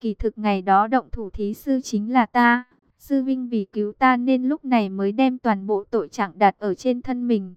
Kỳ thực ngày đó động thủ thí sư chính là ta. Sư Vinh vì cứu ta nên lúc này mới đem toàn bộ tội trạng đặt ở trên thân mình.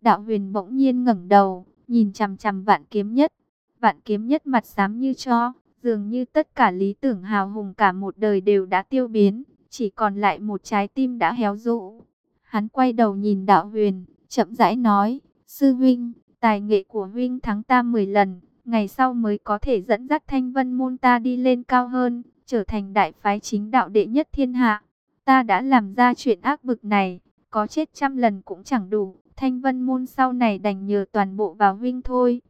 Đạo huyền bỗng nhiên ngẩng đầu, nhìn chằm chằm vạn kiếm nhất. Vạn kiếm nhất mặt xám như cho, dường như tất cả lý tưởng hào hùng cả một đời đều đã tiêu biến, chỉ còn lại một trái tim đã héo rũ. Hắn quay đầu nhìn đạo huyền, chậm rãi nói, Sư Vinh, tài nghệ của Vinh thắng ta 10 lần, ngày sau mới có thể dẫn dắt thanh vân môn ta đi lên cao hơn, trở thành đại phái chính đạo đệ nhất thiên hạ. Ta đã làm ra chuyện ác bực này, có chết trăm lần cũng chẳng đủ, thanh vân môn sau này đành nhờ toàn bộ vào huynh thôi.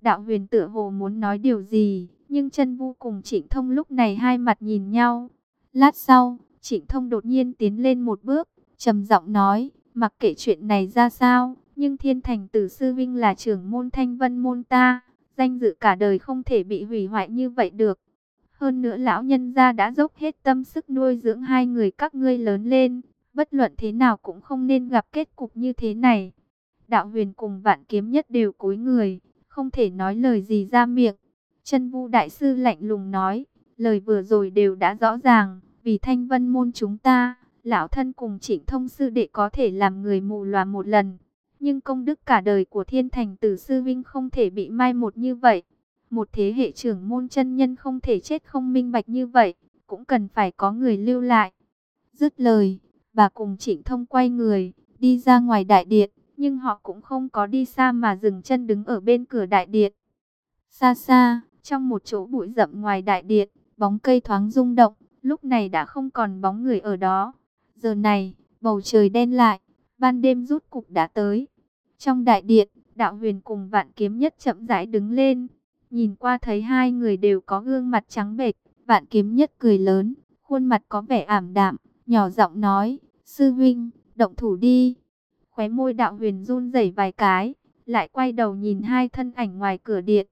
Đạo huyền tựa hồ muốn nói điều gì, nhưng chân vu cùng trịnh thông lúc này hai mặt nhìn nhau. Lát sau, trịnh thông đột nhiên tiến lên một bước, trầm giọng nói, mặc kệ chuyện này ra sao, nhưng thiên thành tử sư Vinh là trưởng môn thanh vân môn ta, danh dự cả đời không thể bị hủy hoại như vậy được. Hơn nữa lão nhân gia đã dốc hết tâm sức nuôi dưỡng hai người các ngươi lớn lên, bất luận thế nào cũng không nên gặp kết cục như thế này. Đạo huyền cùng vạn kiếm nhất đều cúi người, không thể nói lời gì ra miệng. Chân vu đại sư lạnh lùng nói, lời vừa rồi đều đã rõ ràng, vì thanh vân môn chúng ta, lão thân cùng trịnh thông sư đệ có thể làm người mù loà một lần. Nhưng công đức cả đời của thiên thành tử sư vinh không thể bị mai một như vậy. Một thế hệ trưởng môn chân nhân không thể chết không minh bạch như vậy, cũng cần phải có người lưu lại. Dứt lời, bà cùng trịnh thông quay người, đi ra ngoài đại điện, nhưng họ cũng không có đi xa mà dừng chân đứng ở bên cửa đại điện. Xa xa, trong một chỗ bụi rậm ngoài đại điện, bóng cây thoáng rung động, lúc này đã không còn bóng người ở đó. Giờ này, bầu trời đen lại, ban đêm rút cục đã tới. Trong đại điện, đạo huyền cùng vạn kiếm nhất chậm rãi đứng lên. Nhìn qua thấy hai người đều có gương mặt trắng bệch, vạn kiếm nhất cười lớn, khuôn mặt có vẻ ảm đạm, nhỏ giọng nói, sư huynh, động thủ đi. Khóe môi đạo huyền run rẩy vài cái, lại quay đầu nhìn hai thân ảnh ngoài cửa điện.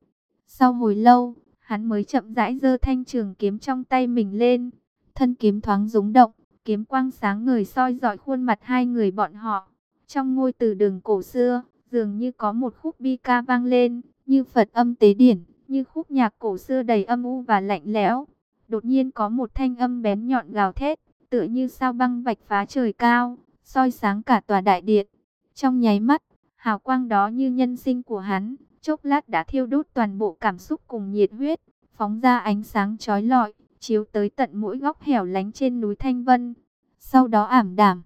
Sau hồi lâu, hắn mới chậm rãi giơ thanh trường kiếm trong tay mình lên. Thân kiếm thoáng rúng động, kiếm quang sáng ngời soi dọi khuôn mặt hai người bọn họ. Trong ngôi từ đường cổ xưa, dường như có một khúc bi ca vang lên, như Phật âm tế điển, như khúc nhạc cổ xưa đầy âm u và lạnh lẽo. Đột nhiên có một thanh âm bén nhọn gào thét, tựa như sao băng vạch phá trời cao, soi sáng cả tòa đại điện. Trong nháy mắt, hào quang đó như nhân sinh của hắn, chốc lát đã thiêu đốt toàn bộ cảm xúc cùng nhiệt huyết, phóng ra ánh sáng chói lọi, chiếu tới tận mỗi góc hẻo lánh trên núi Thanh Vân. Sau đó ảm đảm,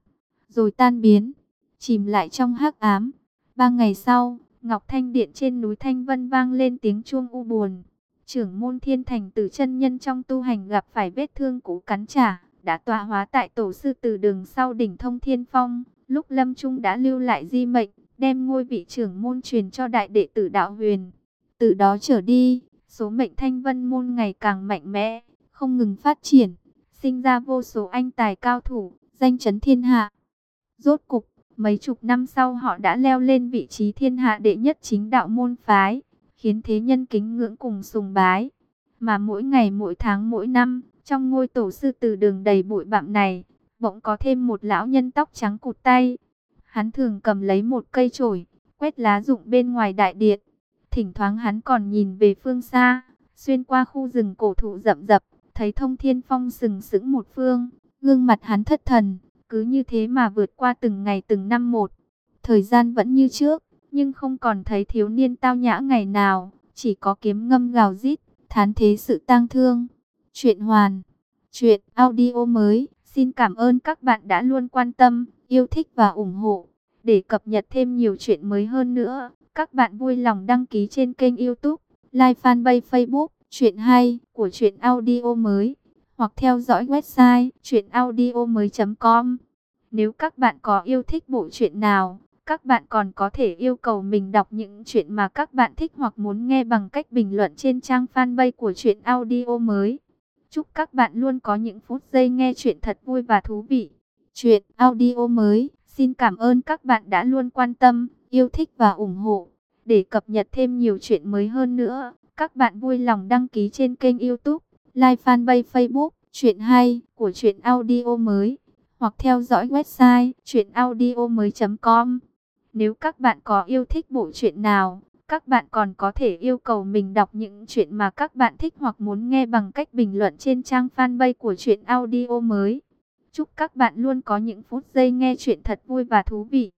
rồi tan biến, chìm lại trong hắc ám. Ba ngày sau, Ngọc Thanh Điện trên núi Thanh Vân vang lên tiếng chuông u buồn. Trưởng môn thiên thành tử chân nhân trong tu hành gặp phải vết thương cũ cắn trả, đã tọa hóa tại tổ sư từ đường sau đỉnh thông thiên phong. Lúc lâm trung đã lưu lại di mệnh, đem ngôi vị trưởng môn truyền cho đại đệ tử đạo huyền. Từ đó trở đi, số mệnh thanh vân môn ngày càng mạnh mẽ, không ngừng phát triển, sinh ra vô số anh tài cao thủ, danh chấn thiên hạ. Rốt cục, mấy chục năm sau họ đã leo lên vị trí thiên hạ đệ nhất chính đạo môn phái, khiến thế nhân kính ngưỡng cùng sùng bái. Mà mỗi ngày mỗi tháng mỗi năm, trong ngôi tổ sư từ đường đầy bụi bặm này, bỗng có thêm một lão nhân tóc trắng cụt tay. Hắn thường cầm lấy một cây chổi, quét lá rụng bên ngoài đại điện. Thỉnh thoảng hắn còn nhìn về phương xa, xuyên qua khu rừng cổ thụ rậm rập, thấy thông thiên phong sừng sững một phương, gương mặt hắn thất thần, cứ như thế mà vượt qua từng ngày từng năm một. Thời gian vẫn như trước, nhưng không còn thấy thiếu niên tao nhã ngày nào, chỉ có kiếm ngâm gào rít, thán thế sự tang thương. Chuyện hoàn, chuyện audio mới, xin cảm ơn các bạn đã luôn quan tâm, yêu thích và ủng hộ. Để cập nhật thêm nhiều chuyện mới hơn nữa, các bạn vui lòng đăng ký trên kênh youtube, like fanpage facebook Chuyện hay của truyện audio mới hoặc theo dõi website chuyenaudio.com. Nếu các bạn có yêu thích bộ truyện nào, các bạn còn có thể yêu cầu mình đọc những chuyện mà các bạn thích hoặc muốn nghe bằng cách bình luận trên trang fanpage của truyện audio mới. Chúc các bạn luôn có những phút giây nghe chuyện thật vui và thú vị. Chuyện audio mới, xin cảm ơn các bạn đã luôn quan tâm, yêu thích và ủng hộ. Để cập nhật thêm nhiều chuyện mới hơn nữa các bạn vui lòng đăng ký trên kênh youtube, like fanpage facebook, chuyện hay của chuyện audio mới, hoặc theo dõi website chuyenaudio.com. Nếu các bạn có yêu thích bộ truyện nào, Các bạn còn có thể yêu cầu mình đọc những chuyện mà các bạn thích hoặc muốn nghe bằng cách bình luận trên trang fanpage của Chuyện audio mới. Chúc các bạn luôn có những phút giây nghe chuyện thật vui và thú vị.